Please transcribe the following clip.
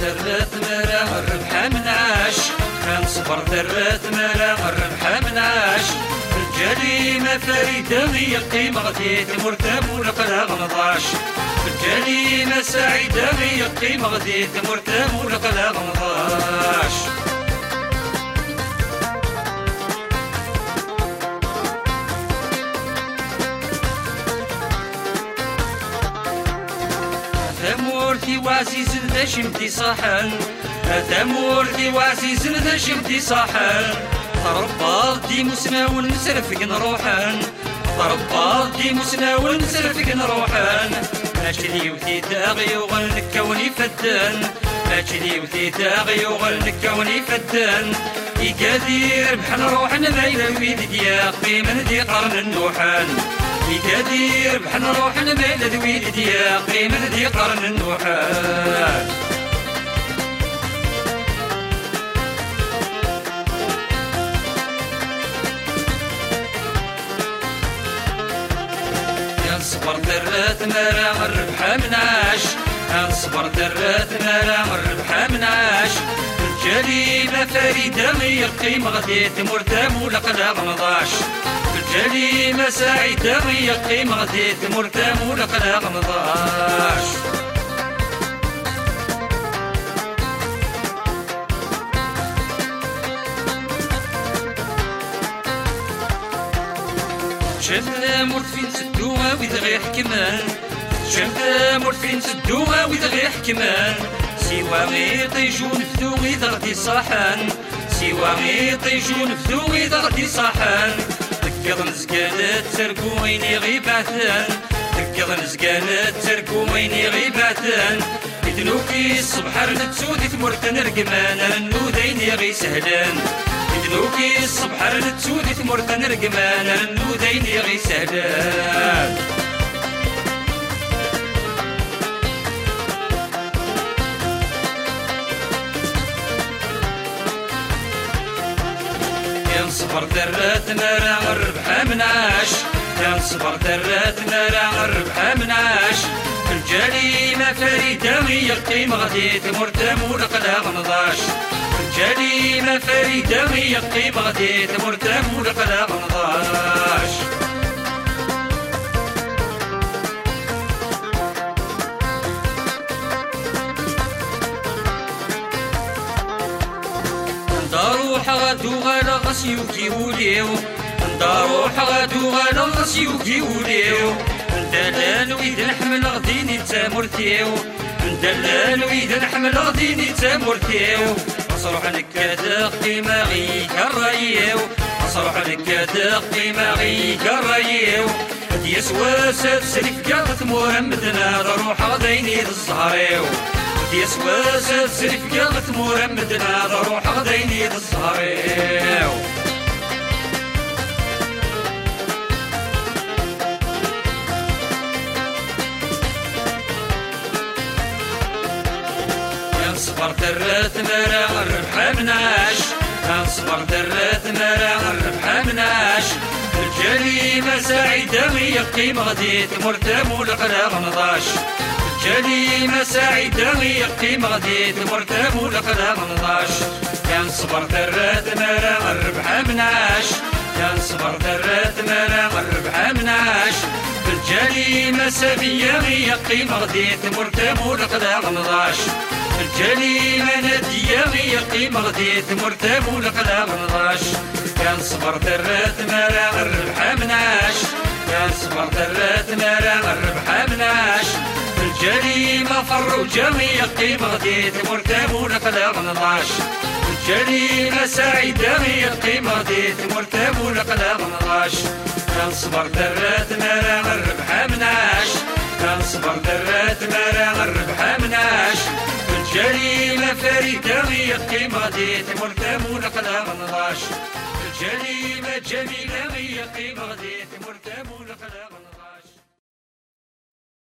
درت مرا الربحة من عاش كنصبر درت مرا الربحة من عاش الجريمة فريدة هي القيمة غديت مرتب ولقنا غنضاش الجريمة سعيدة هي القيمة غديت مرتب ولقنا غنضاش ثمورتي وعزيز ذا صحن ثمورتي وعزيز ذا شمتي صحن ربا دي مسنا ونسرفق نروحن ربا دي مسنا ونسرفق نروحن أجلي وثي داغي وغل كوني فدان أجلي وثي داغي وغل كوني فدان يقادير بحال روحنا ما يلوي ديا قيمة دي قرن النوحان يقادير بحال روحنا ما يلوي ديا قيمة دي قرن النوحان صبر درات مرا الربحة من عاش صبر درات مرا الربحة من عاش الجريمة فريدة هي القيمة غديت مرتم ولقنا غنضاش الجريمة سعيدة هي القيمة غديت مرتم ولقنا غنضاش شفنا مرتفين سدوها وإذا غير حكمان. شفنا مرتفين سدوها وإذا غير حكمان. سوا غير طيجون فدو غدي صاحان. سوا غير طيجون فدو غدي صاحان. تقض نزقانات تركو ويني غيباتان تقض نزقانات تركو ويني غيباتان إدنوكي الصبح رنتسودي تمرتن رقمان النودين غي سهلان. دنوكي الصبح رنتسودي تمرتن رقمان النودين غي سهلان. صبر درات مرا الربحة من عاش كان صبر درات مرا الربحة من عاش الجريمة فريدة هي القيمة غديت مرتم ولقنا غنضاش الجريمة فريدة هي القيمة غديت مرتم ولقنا غنضاش دارو حغادو غالا غسيو كيوليو دارو حغادو غالا غسيو كيوليو دلال وإذا نحمل غديني تامرتيو دلال وإذا نحمل غديني تامرتيو أصرح لك دقي ماغي كرايو أصرح لك دقي ماغي كرايو ديس واسد سلف قاطت محمدنا روح غديني الزهريو ديس واسد سلف قاطت محمدنا روح غديني الزهريو صبر درت مرا الربحة مناش صبر درت مرا الربحة مناش. الجريمة سعيدة هي قيمة غديت مرتم ولقنا غنضاش الجريمة سعيدة هي قيمة غديت مرتم ولقنا غنضاش كان صبر درت مرا الربحة مناش. كان صبر درت مرا الربحة مناش. الجريمة سبية هي قيمة غديت مرتم ولقنا غنضاش الجريمة ندية هي قيمة غديت مرتب ولقنا غنضاش كان صبر درات مرا الربحة مناش. كان صبر درات مرا الربحة الجريمة فروجة هي قيمة غديت مرتب ولقنا غنضاش الجريمة سعيدة هي قيمة غديت مرتب ولقنا غنضاش كان صبر درات مرا الربحة مناش كان صبر درات مرا الربحة مناش الجريمة فريدة هي قيمة ديت مرتب ولقنا غنضاش الجريمة جميلة هي قيمة ديت مرتب ولقنا